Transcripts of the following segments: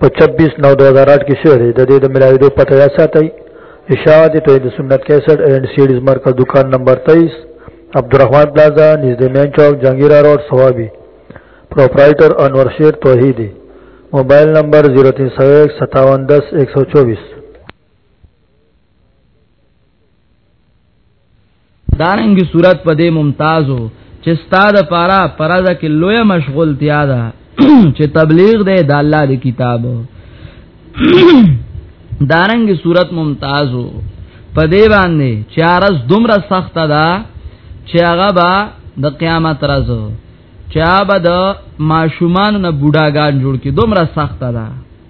په 26 نو 2008 کې شوې ده د دې د ملاویدو پته یا ساتئ اشاعت توحید سنت 61 اینڈ سیډز مرکز دکان نمبر 23 عبدالرحمن پلازا نږدې مین چوک جهانگیرا روډ ثوابي پرپرایټر انور شیر توحیدی موبایل نمبر 03015710124 دارنګي صورت په دې ممتازو چې ستاده پارا پرده کې لوی مشغول تیا ده چې تبلیغ دی د الله دی کتاب دارنګي صورت ممتازو په دې باندې چې ارز دومره سخت ده چې هغه با د قیامت راځو چې هغه د ماشومان نه بوډاګان جوړ کې دومره سخت ده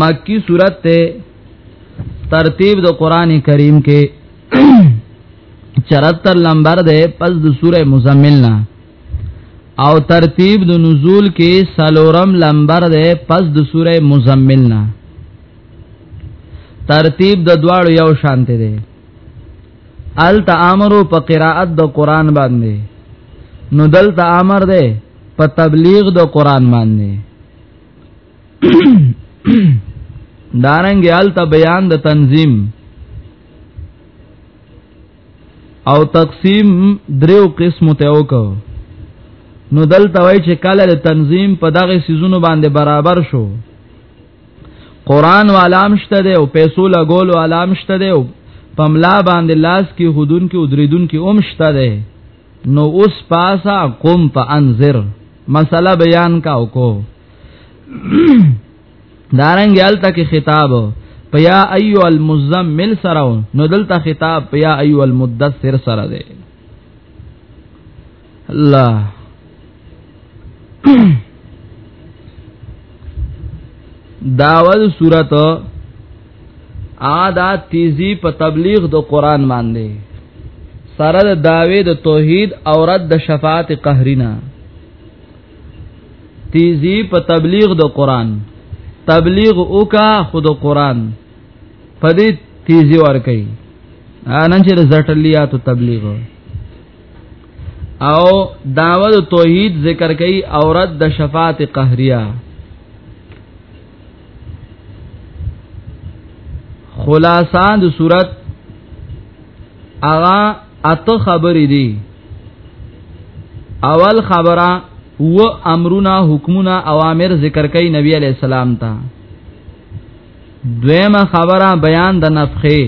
مکی صورت ته ترتیب د قران کریم کې 74 نمبر ده پس د سوره مزمل نه او ترتیب د نزول کې سلورم نمبر ده پس د سوره مزمل نه ترتیب د دواړو یو شانته ده ال تامرو په قراءت د قران باندې نو دلته امر ده په تبلیغ د قران باندې دارنګ الته بیان د تنظیم او تقسیم دریو قسمو ته وکاو نو دلته وای چې کله د تنظیم په دغه سيزونو باندې برابر شو قران والام شته دی او پیسو لګول والام شته دی او پملا باندې لاس کې خودون کې ودریدون کې اوم شته دی نو اوس پاسا قم فانذر مسله بیان کا او کو دارنګ یالتا کې خطاب پیا ایو المزمل سره نو دلته خطاب پیا ایو المدثر سره دی الله داول صورت آدا تیزی په تبلیغ د قران باندې سره د داوی د توحید او رد د شفاعت قهرینا تیزی په تبلیغ د قران تبلیغ اوکا خود قران په دې تیزی ور کوي نن چې زټلیات تبلیغ او داوود توحید ذکر کوي او رد د شفاعت قهریه خلاصان د صورت اغا اته خبرې دي اول خبره و امرنا حکمنا اوامر ذکر کوي نبی علی السلام ته دویمه خبره بیان د نفخه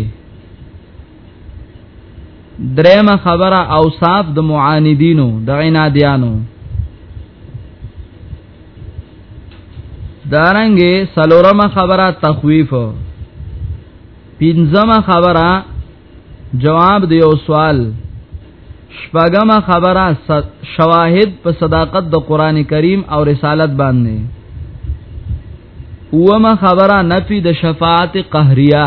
درېمه خبره اوصاف د معاندینو د عنادیانو دارنګه سلورمه خبره تخویف پنځمه خبره جواب د یو سوال شپږمه خبره شواهد په صداقت د قران کریم او رسالت باندې اومه خبره نفي د شفاعت قهريه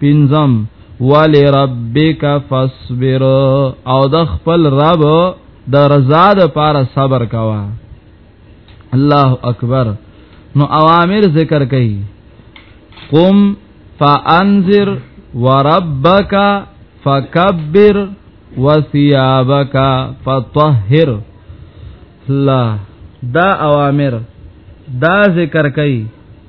پنځم ولی ربک فاصبر او د خپل رب د رضا د پاره صبر کوا الله اکبر نو اوامر ذکر کئ قم فانذر وربک فکبر وثيابك فطهر الله دا اوامر دا ذکر کئ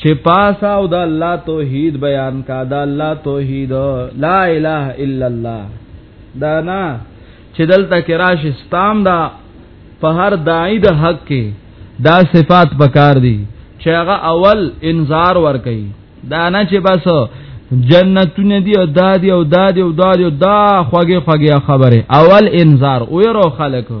چې پاسا او د الله توحید بیان کا د الله توحید لا اله الا الله دا نه چې دلته کې راشي ستام دا په هر دای د حق کې دا صفات پکار دي چې هغه اول انذار ور کوي دا نه چې بس جنتونه دی او دادی او دادی او دادی او دا خوږه خوږه خبره اول انذار او یو خلکو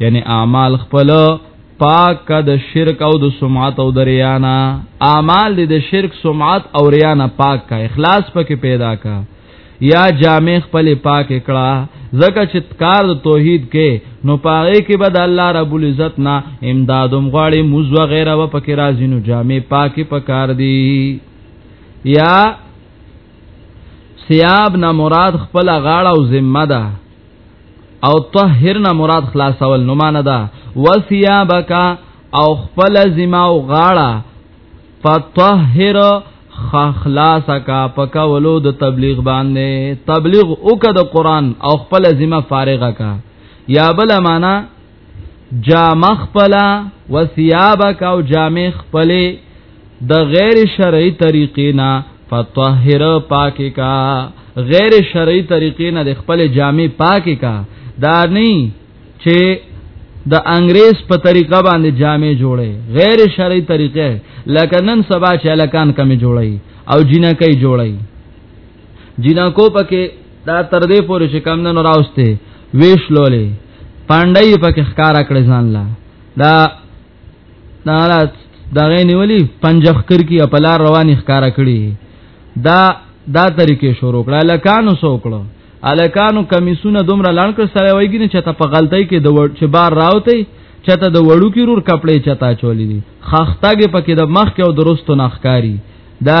یعنی اعمال خپل پاک د شرک او د سمعت او د ریانا اعمال د شرک سمعت او ریانا پاک کا اخلاص پکې پیدا کا یا جامع خپل پاک کړه زکه چې کار د توحید کې نو پاره کې بد الله رب العزت نا امدادم غواړي موز وغیرہ و پکې راځي نو جامع پاکي پکار دی یا سیاب نه مراد خپل غاړه او ذمہ ده او طهرنا مراد خلاصول نو مان ده وثيابک او خپل زما او غاړه فطهر خلاص کا پکا ولو د تبلیغ باندې تبلیغ او کا د قران او خپل ذمہ فارغه کا یا بل معنا جامه خپلا و ثيابک او جامه خپلې د غیر شرعي طریقې نه فطهر پاکه کا غیر شرعي طریقې نه د خپل جامع پاکه کا دا نه چې د انګريز په طریقه باندې جامع جوړي غیر شرعي طریقې لکه نن سبا چې الکان کمی جوړي او جنکې جوړي جنکو پکې دا تر دې پورې چې کم نه راوسته ویش لولې پاندای پکې ښکارا کړې ځان لا دا دا دا غنی ولی پنځخ کر کی خپل رواني ښکارا کړی دا دا طریقې شروع کړه لکانو سو کړو الکانو کمیسونه دومره لړ کړ سره وایګی نه چته په غلطۍ کې د وړ چې بار راوته چته د وړو کې رور کپڑے چتا چولې دي خختګه پکې د مخ کې او درستو نخکاری دا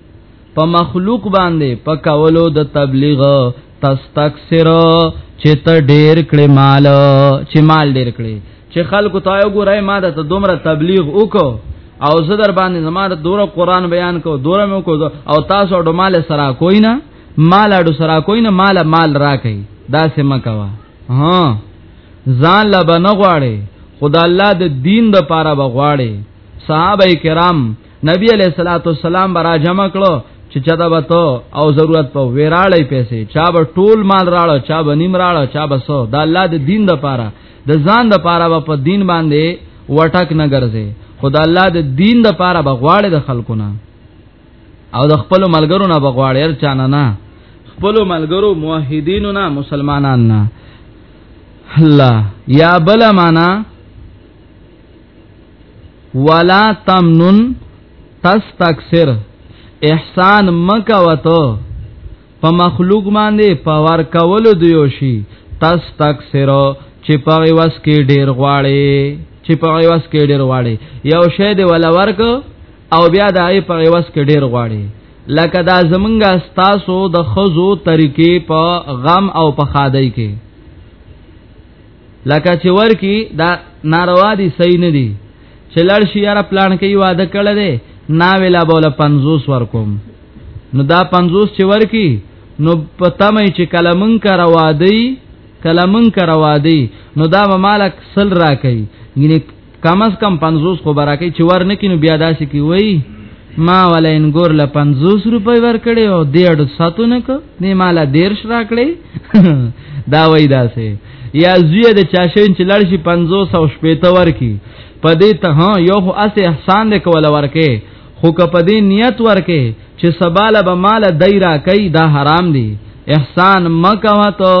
په مخلوق باندې په کولو د تبلیغ تستکثر چې ته ډیر کړې مال چې مال ډیر کړې چې خلکو ته یو ګورای ما د دومره تبلیغ وکړو او زه در باندې زماره دوره قران بیان کو دوره مې کو او تاسو اډو مال سره کوی نه مال اډو سره کوی نه مال مال راکې دا سم کوا ها ځان لبنغواړي خدا الله د دین د پاره بغواړي صحابه کرام نبی علیہ الصلوۃ والسلام برا جمع کړو چې چا دا وته او ضرورت په ویراړې پیسې چا به ټول مال راړو چا به نیم راړو چا به سو دا الله د دین د پاره د ځان د پاره په دین باندې وټک نه ګرځي خدا الله د دین د پاره بغواړي د خلکو نه او د خپل ملګرو نه بغواړي هر چانه نه خپل ملګرو موحدینو نه مسلمانان نه الله یا بل معنا ولا تمنن تستكثر احسان مکه وته په مخلوق باندې پاور کول دیو شي تستكثر چې په وس کې ډیر غواړي چې په وس کې ډیر غواړي یو شی دی ولا ورک او بیا د ای په وس کې ډیر غواړي لکه دا زمونږه ستاسو د خزو طریقې په غم او په خادای کې لکه چې ورکی دا ناروا دي صحیح نه دي چې لړ شي یاره پلان کوي واده کړل دي نا ویلا بوله 50 ورکوم نو دا 50 چې ورکی نو پتا مې چې کلمن کرا وادي کلمن کرا وادي نو دا مالک سل را کوي یعنی کم از کم 50 خو براکې چې ور نه کینو بیا داسې کی وای ما ولا انګور له 50 روپۍ ور کړې او ډېر ساتو نه کو نه مال ډېر شرا کړې دا وای داسې یا زوی د چاشین چې لړ شي 50 او شپې ته ور کی پدې ته ها یو خو اسه احسان دې کول ورکه خو کپدې نیت ورکه چې سباله به مال دایرا کوي دا حرام دي احسان مکه وته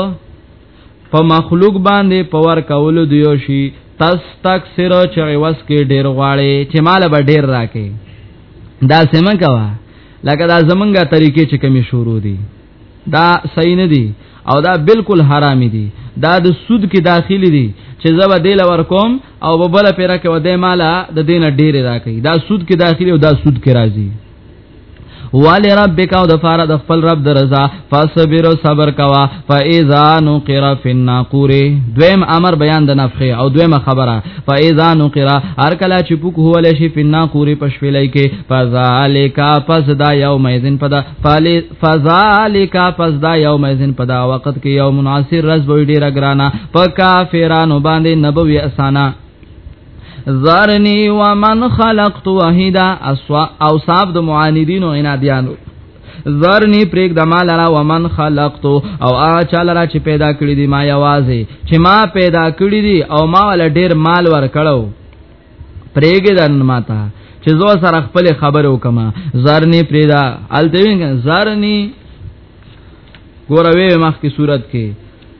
په مخلوق باندې پور کولو دیو شي تستكثر چې وس کې ډیر غواړي چې مال به ډیر راکې دا سم کوا لکه دا زمونږه طریقې چې کمی شروع دي دا صحیح نه دي او دا بالکل حرام دي دا د سود کې داخلي دي چې زبا دی لور کوم او ببل پیرا کې ودې مالا د دینه ډیر راکې دا سود کې داخلي او دا سود کې راځي ولی ربک او د فار د خپل رب د رضا فصبر صبر کوا فاذا نقر فی الناقور دویم امر بیان د نفخه او دویمه خبره فاذا نقر هر کله چې پوک هو لشی فی الناقور پښویلای کې فذالک پس دا یوم اذن پدا فذالک پس دا یوم اذن پدا وخت کې یوم عسیر رز وی ډیر ګرانا په کافرانو باندې نبوی اسانه ذرنی ومن خلقت وحیدا اسوا او صاحب د معاندین او عنادیانو ذرنی پریک د مال را ومن خلقت او هغه چا لرا چې پیدا کړی دی ما یوازې چې ما پیدا کړی دی او ما ول ډیر مال ور کړو پریګ دن ماتا چې زو سره خپل خبرو کما زرنی پریدا الته وینګ زرنی ګوروي مخ کی صورت کې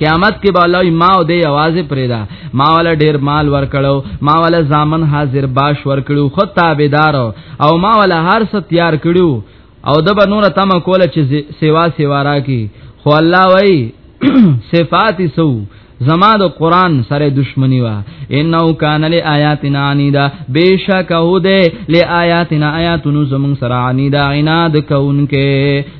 قیامت کې به الله ما او دې आवाज پرېدا ما ولا ډېر مال ورکړو ما ولا زامن حاضر باش ورکړو خو تابعدار او ما ولا هر څه تیار کړو او د به نور تم کوله چې سیوا سیوا را کی خو الله وای صفات سو زما د قران سره دشمنی وا انه کان ل آیاتنا عنیدا بیشک هو ده ل آیاتنا آیاتونو زمون سره عنیدا عناد کونکه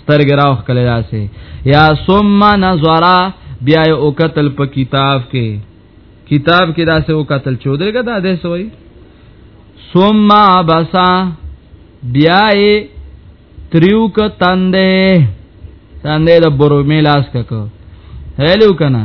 سترګ راوخ کله داسې یا ثم نظر بیا او قتل په کتاب کې کتاب کې داسې او قتل چودره کا دا ده سوئی ثم بسا بیا تریو ک تندې تندې د برو میلاس ککو هلو کنا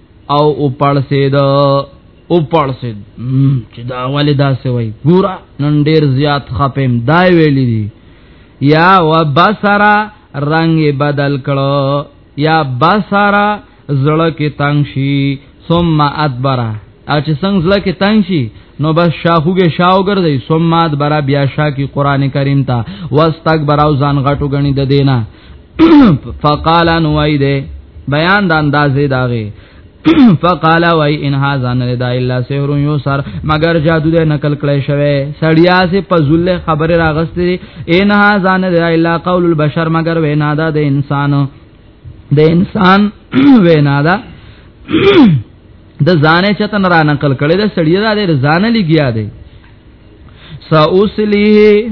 او او پړسید او پړسید چې دا ولې دا سوي ګورا نن ډیر زیات خپم دای ویلې دي یا وبصرا رنگ بدل کړو یا بصرا زړه کې تنگ شي ثم ادبره او چې څنګه زړه کې تنگ شي نو بس شاخوګه شاو ګرځي ثم ادبره بیا شا کې قران کریم ته واستکبر او ځان غټو غني د دینه فقال ان وای دې بیان د اندازې داغه فقال وای ان هاذا نه دا الا سحر یوسر مگر جادو دې نقل کړی شوی سړیا سي پزله خبره راغستې ان هاذا نه دا الا قول البشر مگر وینا دا د انسان د انسان وینا دا د ځانې چتن را نقل کړي د سړی دا د ځانې لګیا دی ساوسلیه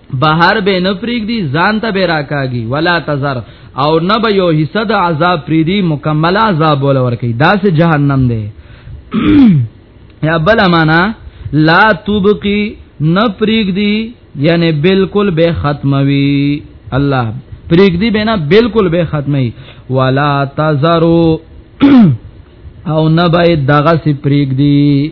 بهر به نه پریږدي ځان ته به راکاږي ولا تزر او نه به یو حصہ د عذاب پریدي مکمل عذاب ول ورکی دا سه جهنم دی یا بل معنا لا تبقي نه پریږدي یعنی بالکل به ختموي الله پریږدي به نه بالکل به ختمي ولا تزرو او نه به دغه سي پریږدي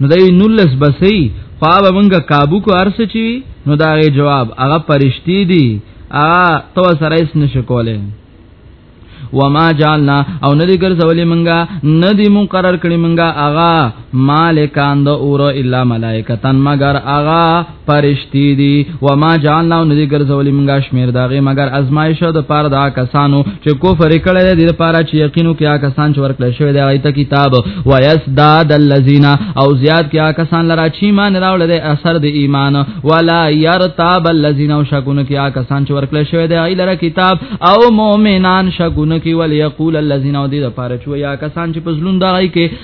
نو دای نولس بسې خو به مونږه کابو کو ارس چی نو دا غي جواب هغه پرشتي دي هغه تو سره اس نشکوله وما جعلنا او ندی ګرځولې مونږه ندی مقرر کړی مونږه اغا مالکان د اور الا ملائکتان مگر اغا پرشتي دي و ما جعلنا ندی ګرځولې مونږه شمیر داغه مگر ازمایش د پار دا کسانو چې کفر کړي دي د پاره چې یقینو کې هغه کسان چې ورکړل شوی دی ایت کتاب و یسداد الذین او زیاد کې هغه کسان لرا چې مان راول دي اثر د ایمان ولا یرتاب الذین او شکونه کې هغه کسان چې ورکړل شوی دی ای لره کتاب او مؤمنان شکونه کې ول یقول الذین او دې د پاره چې یا کسان چې پزلون دای کې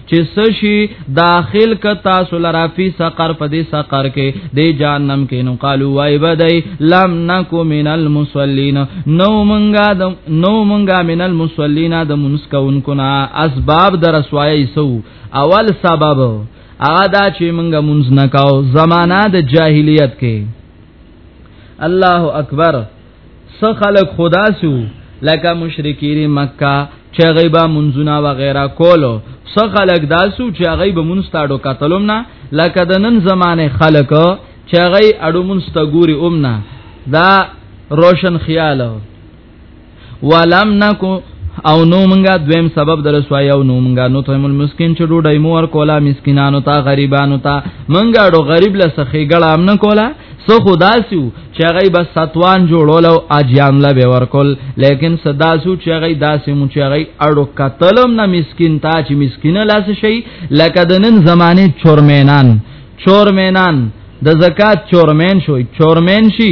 چې سشي داخل ک تاسو لرا فی سقر پدې سقر کې دې جهنم کې نو قالو وای بدای لم نکو من المصلین نو مونږه د نو مونږه من المصلین د منسکون کنا اسباب در سوای سو اول سبب اغا دا چې مونږه مونږ نکاو زمانہ د جاهلیت کې الله اکبر سو خلق خدا سو لکه مشرکین مکه چې غیبا منځونه و غیره کولو سو خلق داسو چې غیب منستاډو قتلوم نه لکه د نن زمانه خلق چې غی اډو منستګوري اومنه دا روشن خیالو ولم نکو او نو مونږه دویم سبب در سوای او نو مونږه نو ته مل مسكين چې ډوډۍ مو ور کولا مسکینانو ته غریبانو ته مونږه ډو غریب له سخی ګړام نه کولا سو خدا سو چې هغه بس ستوان جوړول او اجیان له به ور کول لیکن صدا سو چې هغه داسې مو چې هغه اړو قتلم نه مسكين تا چې مسكين لاس شي لکه د نن زمانه چورمینان چورمینان د زکات چورمین شوی چورمین شي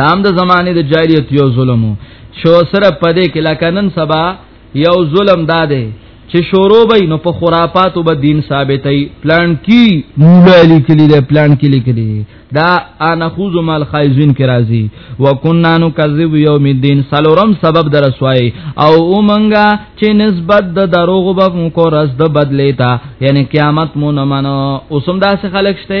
دام د زمانه د جاهلیت یو ظلم شو سره پدې کې لکنن سبا یو ظلم داده چې شورو به نو په خرافاتو به دین ثابتې پلان کی مولا لیکلی دی پلان کې لیکلی دا انا خوذ مال خایزین کې راځي وکنا نو کذب یوم الدین سلورم سبب در سوای او اومنګا چې نسبت د دروغ به کو رس د بدلیتا یعنی قیامت مو نه منو اوسم داسې خلک شته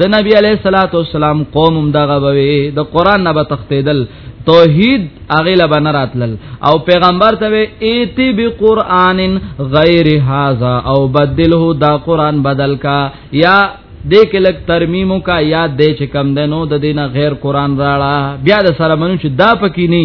د نبی علیہ الصلوۃ والسلام قوم هم دغه بوي د قران نه به تختیدل توحید اغه لبا نه راتلل او پیغمبر ته وی ایتی بی قران غیر هاذا او بدله دا قران بدل کا یا دې کې لک ترمیمو کا یاد دې چې کم دنو د دینه غیر قران راړه بیا د سره منو چې دا پکې نه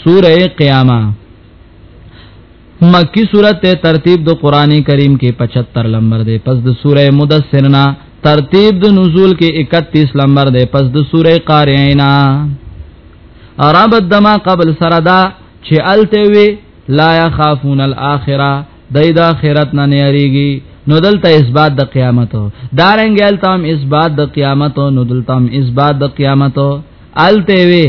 سوره قیامه مکی سورته ترتیب د قران کریم کې 75 نمبر دی پس د سوره مدثر نه ترتیب د نزول کې 31 نمبر دی پس د سوره قارینا عرب دما قبل سره دا چې الته وی لا يخافون الاخره دای د اخرت نه نیریږي نو دلته اثبات د قیامت دارنګ التم اثبات د قیامت نو دلته اثبات د قیامت الته وی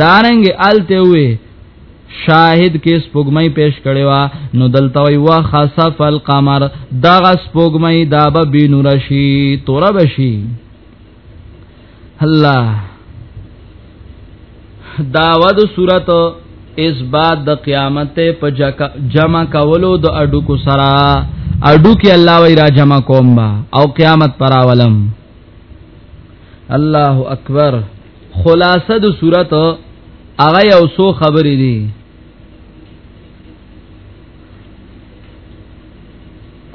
دارنګ الته وی شاهد کې سپوږمۍ پیش کړي وا نو دلته وی وا خسف القمر دغه سپوږمۍ دا به بنور شي تور بشي الله داود صورت اس بعد د قیامت په جمع کولو د اډو کو سرا اډو کې الله وی را جمع کوم با او قیامت پراولم الله اکبر خلاصه د صورت هغه یو سو خبرې دي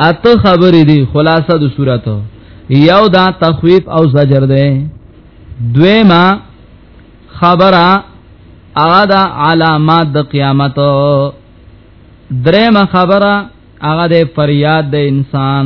اته خبرې دي خلاصه د صورت یو دا تخویف او زجر ده دویما خبره هغه د علامات د قیامت درېمه خبره هغه د فریاد د انسان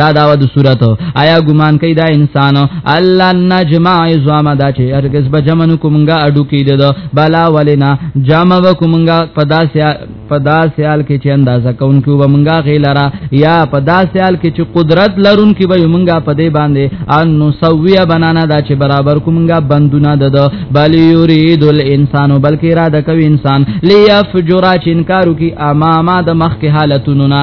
دا داوا د صورت آیا ګمان کوي دا انسان الله نجمع عظام دا چې ارګس به جمع کومګه اډو کې ده بلا ولینا جمع وکومګه پدا سیا پدا سیال کې چې اندازه کوونکو ومنګه غیلرا یا پدا سیال کې چې قدرت لرونکو به ومنګه پدې باندې ان نو سویا بنانا دا چې برابر کومګه بندونه ده ده بل یرید الانسان بلکې اراده کوي انسان لیفجرا چې انکارو کې امامه د مخ کې حالتونو نه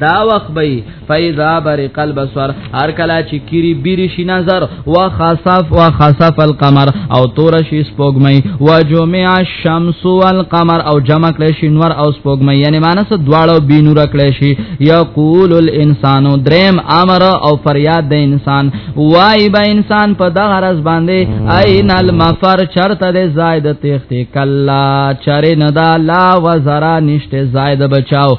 دا وخت به فیضا برق البصر هر کلا چې کیری بیری شي نظر وخسف وخسف القمر او تور شي سپوږمۍ وجمع الشمس والقمر او جمع کړي شي نور او سپوږمۍ یعنی مانس دواړو بینور کړي شي یقول الانسان دریم امر او فریاد د انسان وای به انسان په دغه راز باندې عین المفر چرته د زائد تختی کلا چرنه دا لا وزرا نشته زائد بچاو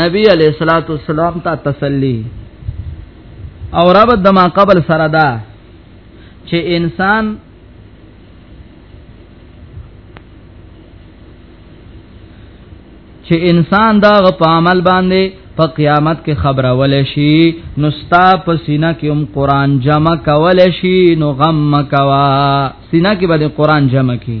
نبی علیہ الصلوۃ والسلام ته تسلی او ربط د ما قبل سره دا چې انسان چې انسان دا غ په عمل باندې په قیامت کې خبره ول شي نو ستا په سینه کې هم قران جمع کول شي نو غم کوا سینه کې به قران جمع کی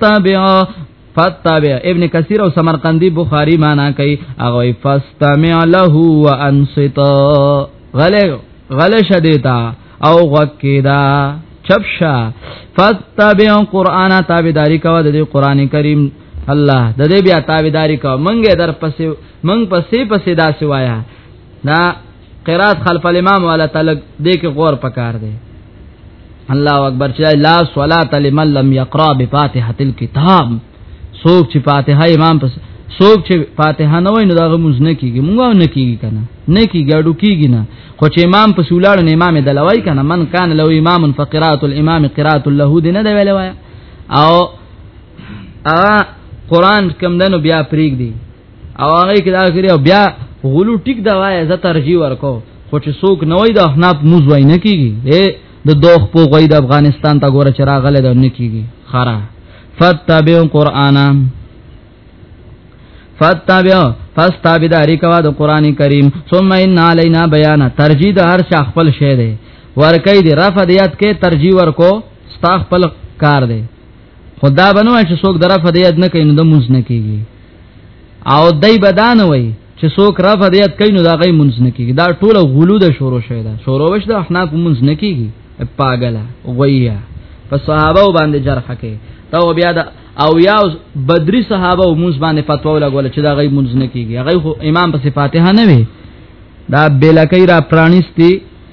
تابع فتابع ابن کثیر او سمرقندی بخاری معنا کوي هغه فاستمع له وانصت غلې غلې شدیتا او غکیدا چپشا فتابع قران تابعداری کوي د قران کریم الله د دې بیا تابعداري کو منګه در پسې منګ پسې پسې دا سوایا دا قرات خلف الامام والا تلک دې کې غور پکار دی الله اکبر چې لا صلات لمن لم يقرا بفاتحه الكتاب سوک چې فاتحه امام پس سوک چې فاتحه نه وای نو داغه مونږ نه کیږي مونږ نه کیږي کنه نه کیږي اډو کیږي نه خو چې امام پس ولاړ نه امام دلوي کنه من کان لو امام فقرات الامام قرات له دې نه دی ویل وای او ا قران کم دنو بیا پریګ دی او هغه کې دا کړی بیا غلو ټیک دا وای زه ترجیح ورکو خو چې څوک نه وای د احناف موز وای نه کیږي اے د دوخ په غوي د افغانستان ته ګوره چې راغله ده نه کیږي خره فتبع قرانا فتبع فاستابداری کوا د قران کریم ثم ان علینا بیان ترجیح د هر شخص خپل شی دی ورکې دی رفع دیات کې ترجیح ورکو ستا خپل کار دی خدا بنو چې څوک درف دی اد نه کینو د مونږ نه کیږي او دای بدان وای چې څوک رف دی اد کینو دا غي مونږ نه کیږي دا ټول غلو د شروع شوی دا شروع وش د احنا په مونږ نه کیږي پاګلا غویا په صحابه باندې جرح کې تا بیا د او یا بدری صحابه او مونږ باندې فتوا ولګول چې دا غي مونږ نه کیږي غي امام په فاتحه نه وي دا بلکې را پرانیستی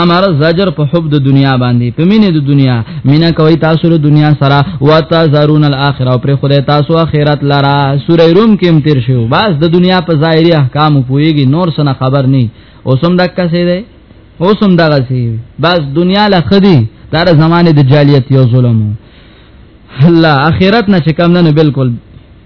امر زجر په حب د دنیا باندې په مینه د دنیا مینا کوي تاسو له دنیا سره واتا زارون الاخره پر خدای تاسو اخرت لرا سوره روم کې امتیر شو بس د دنیا په ظاهري احکام پويږي نور سره خبر نه اوسم دک څه دی اوسم دغه سی بس دنیا له خدي دا د زمانه د جالیت یو ظلم الله اخرت نه شکم نه بالکل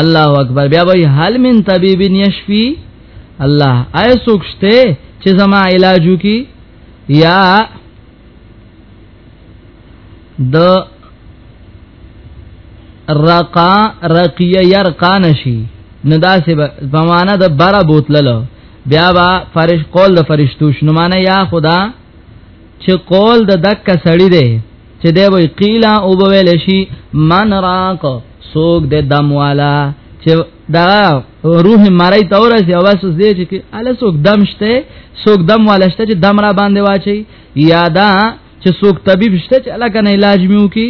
الله اکبر بیا وای هل من طبيب يشفي الله اي سوکشته چې زما علاجو کی یا د رقا رقیه یرقا نشی نو داسې په معنا د بره بوتللو بیا با فرش قول د فرشتو شنو معنا یا خدا چې قول د دک سړی دی چې دی وی قیلا او بویل شي من راق سوق د دم والا چې دا روح مړی تور شي او وسوس دی چې اله سوق دم شته سوق دم والا شته چې دم را باندې واچي یادا چې سوق طبيب شته چې الله کنه علاج میو کی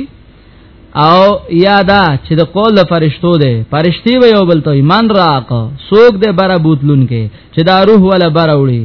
او یادا چې د قول فرشتو دی فرشتي وي او بلته ایمان راق سوق د برا بوتلون کې چې دا روح ولا برا وړي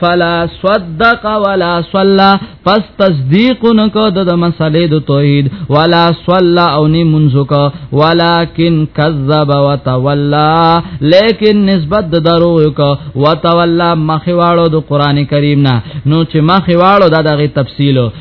فلا صدق ولا صلى پس تصدیق نکو د مسلې د توحید ولا صلى او ني منزک ولکن کذب وتولى لیکن نسبت د درو یک وتولى مخواړو د قران کریم نه نو چې مخواړو د دغه تفصیل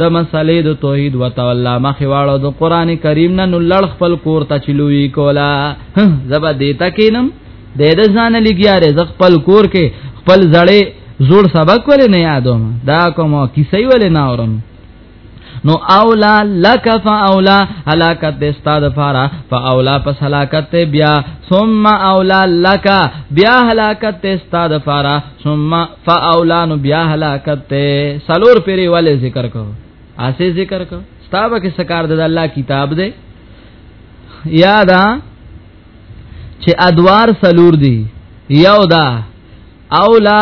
د مسلې د توحید وتولى مخې واړو د قران کریم نه نو لړ خپل کور ته چلوي کولا زبا دیتا کینم د دې ځان لګیاره ز خپل کور کې خپل زړې زوړ سبق ولې نه یادوم دا کوم کیسې ولې نه اورم نو اولا لک فاولا هلاکت د استاد فارا فاولا پس هلاکت بیا ثم اولا لک بیا هلاکت د استاد فارا ثم فاولانو بیا هلاکت ته سلور پیری والے ذکر کو اسه ذکر کو ستابه کې سکار د الله کتاب دی یادا چې ادوار سلور دی یو دا اولا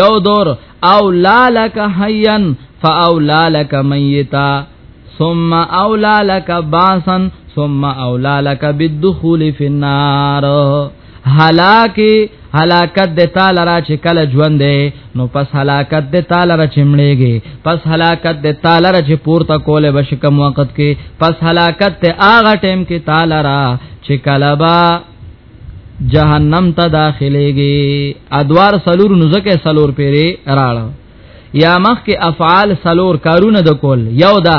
یو دور اولا لک حیان فاولا لک میتا ثم اولا لک باسن ثم اولا لک بالدخول فی النار هلاکی هلاکت د تعالی را چې کله ژوند دی نو پس هلاکت د تعالی را چې مړېږي پس هلاکت د تعالی را چې پورته کوله بش کم وخت کې پس هلاکت ته هغه ټیم کې تعالی را چې کله با جهنم ته داخليږي ادوار سلور نزکه سلور پیری راړ یا مخ کې افعال سلور کارونه د کول یو دا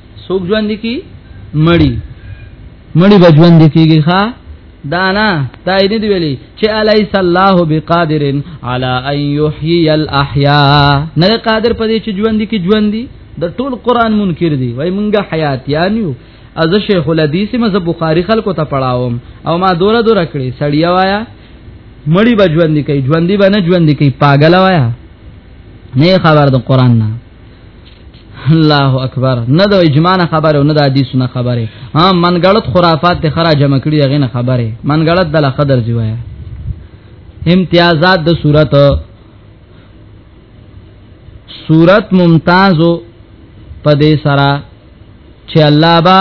سوک ژوند کی مړی مړی بجوند کیږي ښا دانا تایید دی ویلی چې الیس الله بقادر علی ان یحیی الاحیاء نه قادر پدې چې ژوند کی ژوند دی د ټول قران منکر دی وای مونږه حیات یانیو از شیخ الحدیث مذهب بخاری خلکو ته پڑھاوم او ما دوره دوره کړی سړیا وایا مړی بجوند کی ژوند دی بنه ژوند کی پاگل وایا نه خبر د قران نه الله اکبر نه د اجماع نه خبره نه د حدیث نه خبره ها من غلط خرافات ته خرا جمع کړی هغه نه خبره من غلط د لخدر دی وای امتیازات د صورت صورت ممتازو پدې سرا چې الله با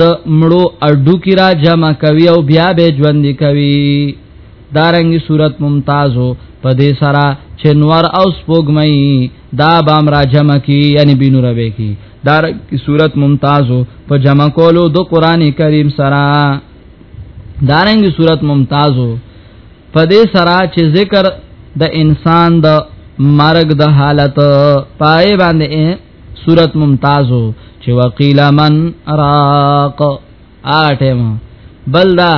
د مړو اډو کی را جمع کوي او بیا به ژوند کوي دارنګي صورت ممتازو په دې سره چنور او سپوږمۍ دا بام را جمع کی یعنی بینو ربه کی دارنګي صورت ممتازو په جمع کولو د قران کریم سره دارنګي صورت ممتازو په دې سره چې ذکر د انسان د مرګ د حالت پای باندې صورت ممتازو چې وقیل من راق اټم بلدا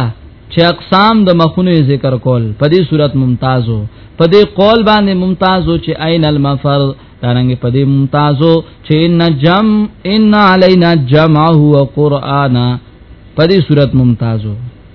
چې اقسام د مخونو ذکر کول په دې صورت ممتازو په دې قول باندې ممتازو چې عین المفر دارنګ په دې ممتازو چې ان جم ان علینا جمعه و قرانا په دې صورت ممتازو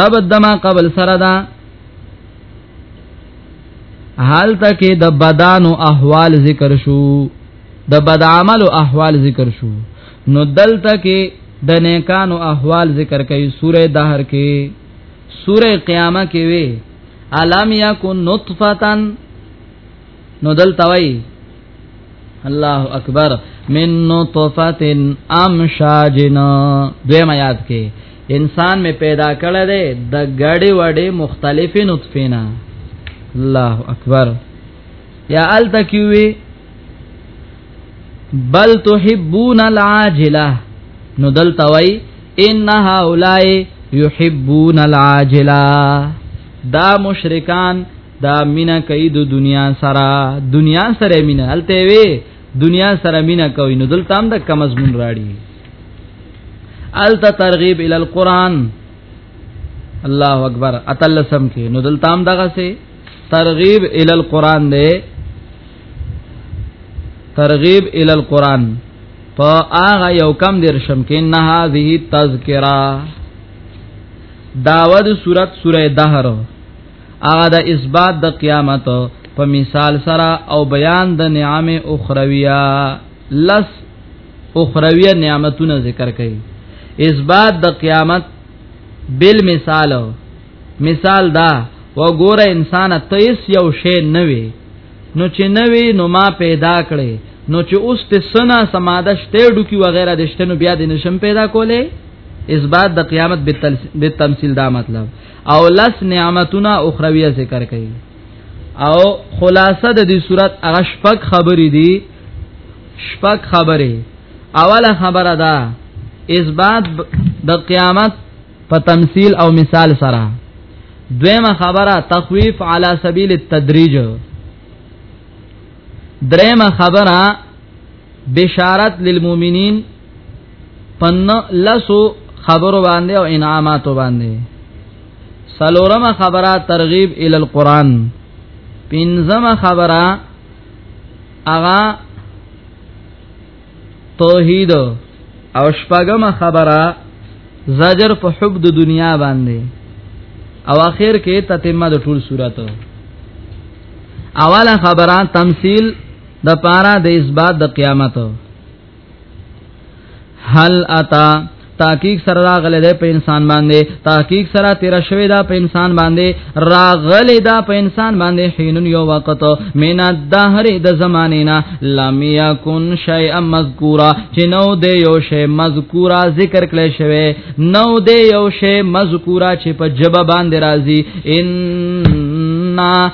رب دما قبل سره دا حال تک د بدن او احوال ذکر شو د بد عمل او احوال ذکر شو نو دلته کې د نیکانو احوال ذکر کوي سوره دهر کې سوره قیامه کې وي الم یکن نطفه نو دلته وایي الله اکبر من نطفه امشاجنا دویم یاد کې انسان می پیدا کړی دی د غړې وړې مختلفې نطفه نه الله اکبر یا ال تکوي بل تحبون العاجله نو دل توي ان هؤلاء يحبون العاجله دا مشرکان دا مینا کوي د دنیا سره دنیا سره مینا هلته وي دنیا سره مینا کوي نو دلته هم د کم مضمون راړي الته ترغیب ال القران الله اکبر اتلسم کې نو دلته هم دغه سي ترغیب ال القران دی ترغیب ال القران په هغه یو کم درشم کې نه هذه تذکرہ داود صورت سوره دهر هغه د اثبات د قیامت په مثال سره او بیان د نعام اخرویه لس اخرویه نعمتونه ذکر کړي اثبات د قیامت بل مثال مثال دا وګوره انسان ته یو شی نه وي نو چې نه وي نو ما پیدا کړي نو چې اوس ته سنا سماده شته ډوکی وغیرہ د شته نو بیا د نشم پیدا کولې اثبات د قیامت به تمثيل دا مطلب او لس نعمتونه اخرویه ذکر کړي او خلاصه د دې صورت هغه شپږ خبرې دي شپږ خبرې اوله خبره ده اثبات د قیامت په تمثيل او مثال سره دویمه خبره تخویف علی سبیل التدریج دریمه خبره بشارت للمؤمنین پن لسو خبر باندې او انعامات باندې سلورم خبره ترغیب ال القران پنځم خبره اغا توحید او شپږم خبره زجر په حب د دنیا باندې او اخر کې تتمه د ټول صورت اوله خبره تمثيل د پارا د اثبات د قیامت هل اتا تحقیق سره راغله ده په انسان باندې تحقیق سره تیر شوی دا په انسان باندې راغله دا په انسان باندې حینن یو وخت مینا دهر د زمانه نه لم یکن شیئا مذکورا چې نو د یو شی مذکورا ذکر کړی شوی نو د یو شی مذکورا چې په جبه باندې راځي ان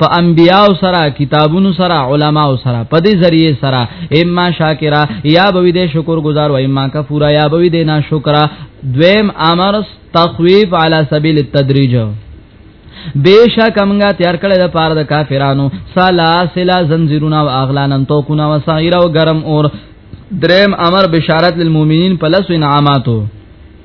په انبیاء سره کتابونو سره علما سره په دې ذریعه سره اما شاکرا یا بوی دې شکر گزار و اما کفورا یا بوی دې نا شکرا دویم امر تخویف علی سبیل التدریج بیشک امنګه تیار کړی د پاره د کافرانو سالا سلا زنجیرونه او اغلانن تو کو نو سایره او گرم اور دریم امر بشارت للمؤمنین پلس انعاماتو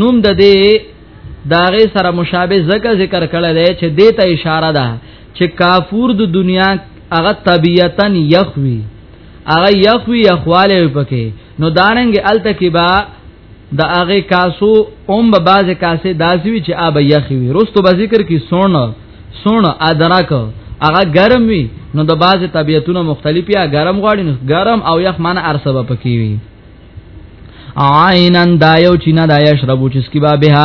نوم د دې داغه سره مشابه زکه ذکر کړل دی چې دې ته اشاره ده چې کافور د دنیا هغه طبيعتا يخوي هغه يخوي يخواله پکې نو داننګ الته کې با د هغه کاسو اوم به باز کاسه داسوي چې اب يخوي رستو به ذکر کې سون سون ادراک هغه ګرم وي نو د باز طبيعتونو مختلفي ګرم غواړي ګرم او يخ معنی ارسبه پکې وي عینن دا یو چینه دا یشربو چې سکیبا بها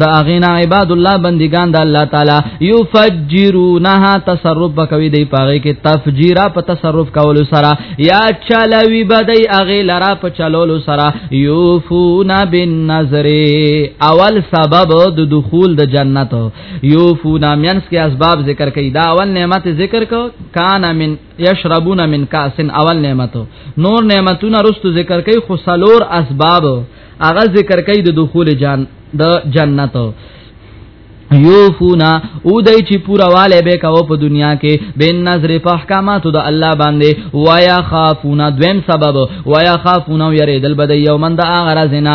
دا غینا عباد الله بندگان د الله تعالی یفجرونها تصرف بکوي دی پاره کې تفجیرا په تصرف کولو سره یا چلوي بدی اغه لرا په چلولو سره یوفونا بالنظر اول سبب د دخول د جنت یوفونا مینس کې اسباب ذکر کړي دا اول نعمت ذکر کو کان من یشربون من کاسن اول نعمتو نور نعمتونه رستو ذکر کوي خو سلور اسباب هغه ذکر کوي د دخول جان د جنت یوفونا او دای چې پورا والے به کاو په دنیا کې بین نظر په احکامات د الله باندې ویا خافونا دویم سبب ویا خافونا یریدل بد یومن د اغرزنا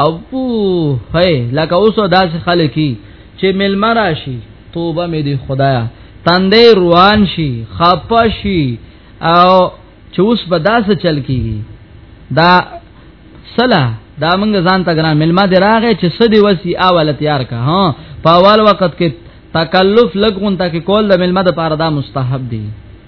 او پو هي لکه اوس داسې خلک چې ملما راشي توبه مې دی خدایا تندې روان شي خپه شي او چې اوس به داسې چل کیږي دا صلا دا موږ ځان ته ګران ملما دی راغې چې سدي وسی اوله تیار کا ها په اول وخت کې تکلف لګون تا کې کول د ملما د پاره دا مستحب دی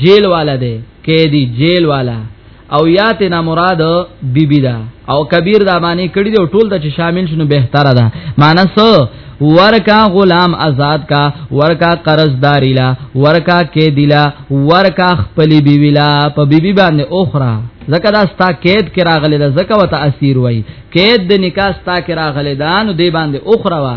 جیل والا دی قیدی جیل والا او یات نه مراد بیبی بی دا او کبیر دا معنی کړی دی ټول د چې شامل شنو بهتره ده معنی سو ورکا غلام آزاد کا ورکا قرضداری لا ورکا کې دیلا ورکا خپلی بیوی لا په بیبی باندې اوخرا زکه دا ستا کېد کې راغلی دا زکه وته اسیر وای کېد د نکاح ستا کې راغلی دا نو دی باندې اوخرا وا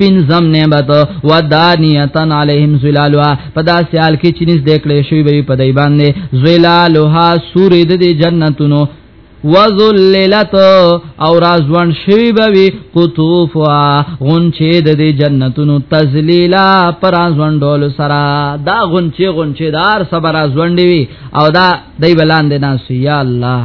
پنځم نعمت ودانیتن علیهم ظلالها پدا سیال کې چې نس دکړې شوی به په دای باندې ظلالها سورې د جنتونو وذللت او رازوان شوی بوي قطوفا غنچه د دې جنتونو تذلیلا پر ازوان ډول سرا دا غنچه غنچه دار صبر ازوان دی او دا دای بلاند ناس یا الله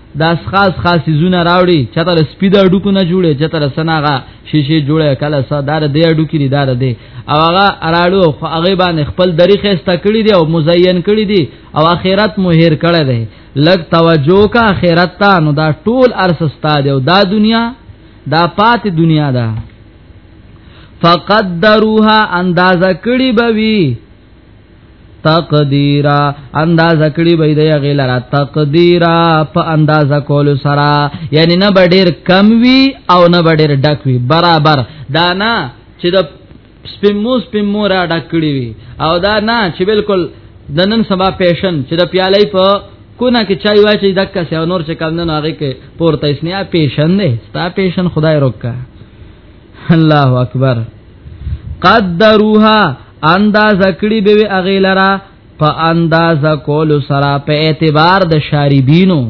دا خاص خاص زونه راوړي چتر سپیدا ډکو نه جوړي چتر سناغه شیشه جوړه کله سادار دی ډکو لري دار دی او هغه اراړو هغه باندې خپل دریخه استکړي دی او مزین کړي دی او اخرت مو هیر کړي دی لګ توجه کا اخرت ته نو دا ټول ارسستا دی او دا دنیا دا پات دنیا ده فقدروها اندازه کړي بوي تقدیرا انداز کړی به دی غیلرا تقدیرا په انداز کول سره یعنی نه ډیر کم وی او نه ډیر ډک وی برابر دا نه چې د سپمو سپمو را ډک کړی وی او دا نه چې بالکل د نن سبا پیشن چې د پیالې په کونه کې چای واچي دک سه نور چې کم نه هغه کې پورته اسنیا پیشن نه ستا پیشن خدای روکا الله اکبر قدروها انداز کړي به اغه لرا په انداز کول سره په اعتبار د شاربینو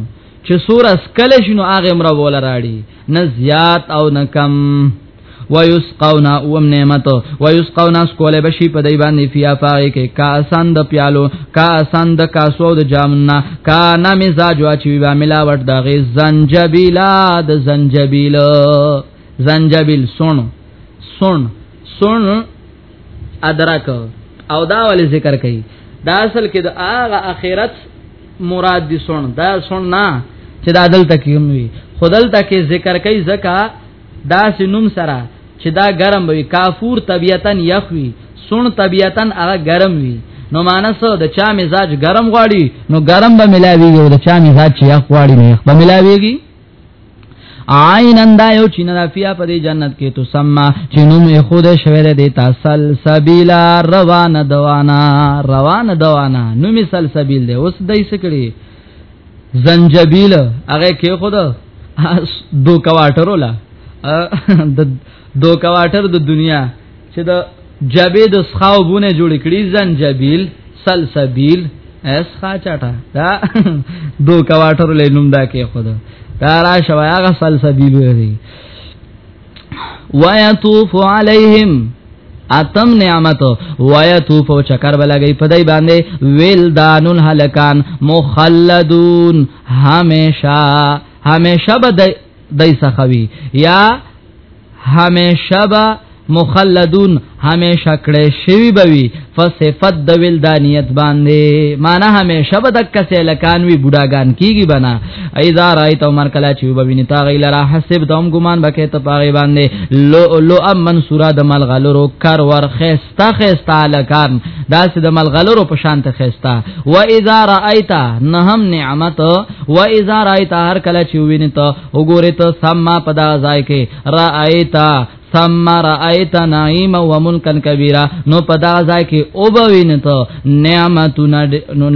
چې سور اسکل شنو اغه امر ولا راړي نه زیات او نه کم ويسقون اوم نعمت ويسقون اسکول بشي په دای باندې فیا فای کې کاسان د پیالو کاسان د کاسو د جامنا کا نه مزاج واچوي با ملاوت دغه زنجبیلا د زنجبیل زنجبیل سون سون سون ادرک او دا ول ذکر کوي دا اصل کې د هغه اخرت مراد دي سون دا سون نه چې دا دل تکیم وي خدل تکي ذکر کوي زکا دا سنوم سره چې دا ګرم وي کافور طبيعتا يخوي سون طبيعتا هغه ګرم وي نو مانسو د چا مزاج ګرم غواړي نو ګرم به ملاويږي او د چا مزاج چې یخ غواړي نه یخ به ملاويږي عینن دا یو چین دا فیا په دې جنت کې تو سما چینوم یې خود شوه دې تاسل سبیلا روان دوانا روان دوانا نو می سل سبیل دې اوس دای سکړي زنجبیل هغه کې خود دو کواټر ولا د دو کواټر د دنیا چې د جبې د سخاو بونه جوړ کړي زنجبیل سلسبیل اس خا چټه دا دو کواټر لې نوم دا کې خود دا را شو هغه سلسبیل وي ويطوف عليهم اتم نعمت وای تو په چکر بلګی پدای باندې ویل دانون هلکان مخلدون همیشه همیشه به دای سخوي یا همیشه با مخلدون همیشه کړه شوی بوي فصفت د ولدانیت باندې معنی همیشه به د کسه لکان وی بډاګان کیږي بنا ایذا رایت عمر کلا چې وبوینه تا غیل را حسب دوم ګمان بکې ته پاغي باندې لو لو امن سورا د ملغلرو کر ور خیس ستا خيستا لکان دا سه د ملغلرو په شان ته خيستا و اذا رايت نهم نعمت و اذا رايت هر کله چې وینې ته وګوره ته سما پدا ځای کې رايت ثم رأيت نعيما وملكا كبيرا نو پدا ځای کې او بوین ته نعمتنا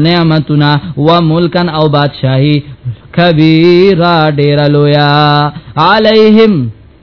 نعمتنا وملکا او بادشاہي کبیرا ډیر لویا علیہم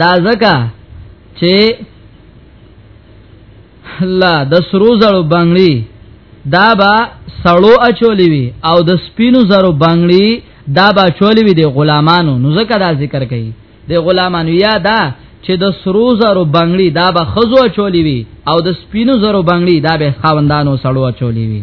دا زکه چې الله د سرو زړو بنگړي دا با سړو اچولې وي او د سپینو زرو بنگړي دا با چولې وي د غلامانو نو زکه دا ذکر کوي د غلامانو یا دا چې د سرو زرو بنگړي دا به خزو چولې وي او د سپینو زرو بنگړي دا به خاوندانو سړو چولې وي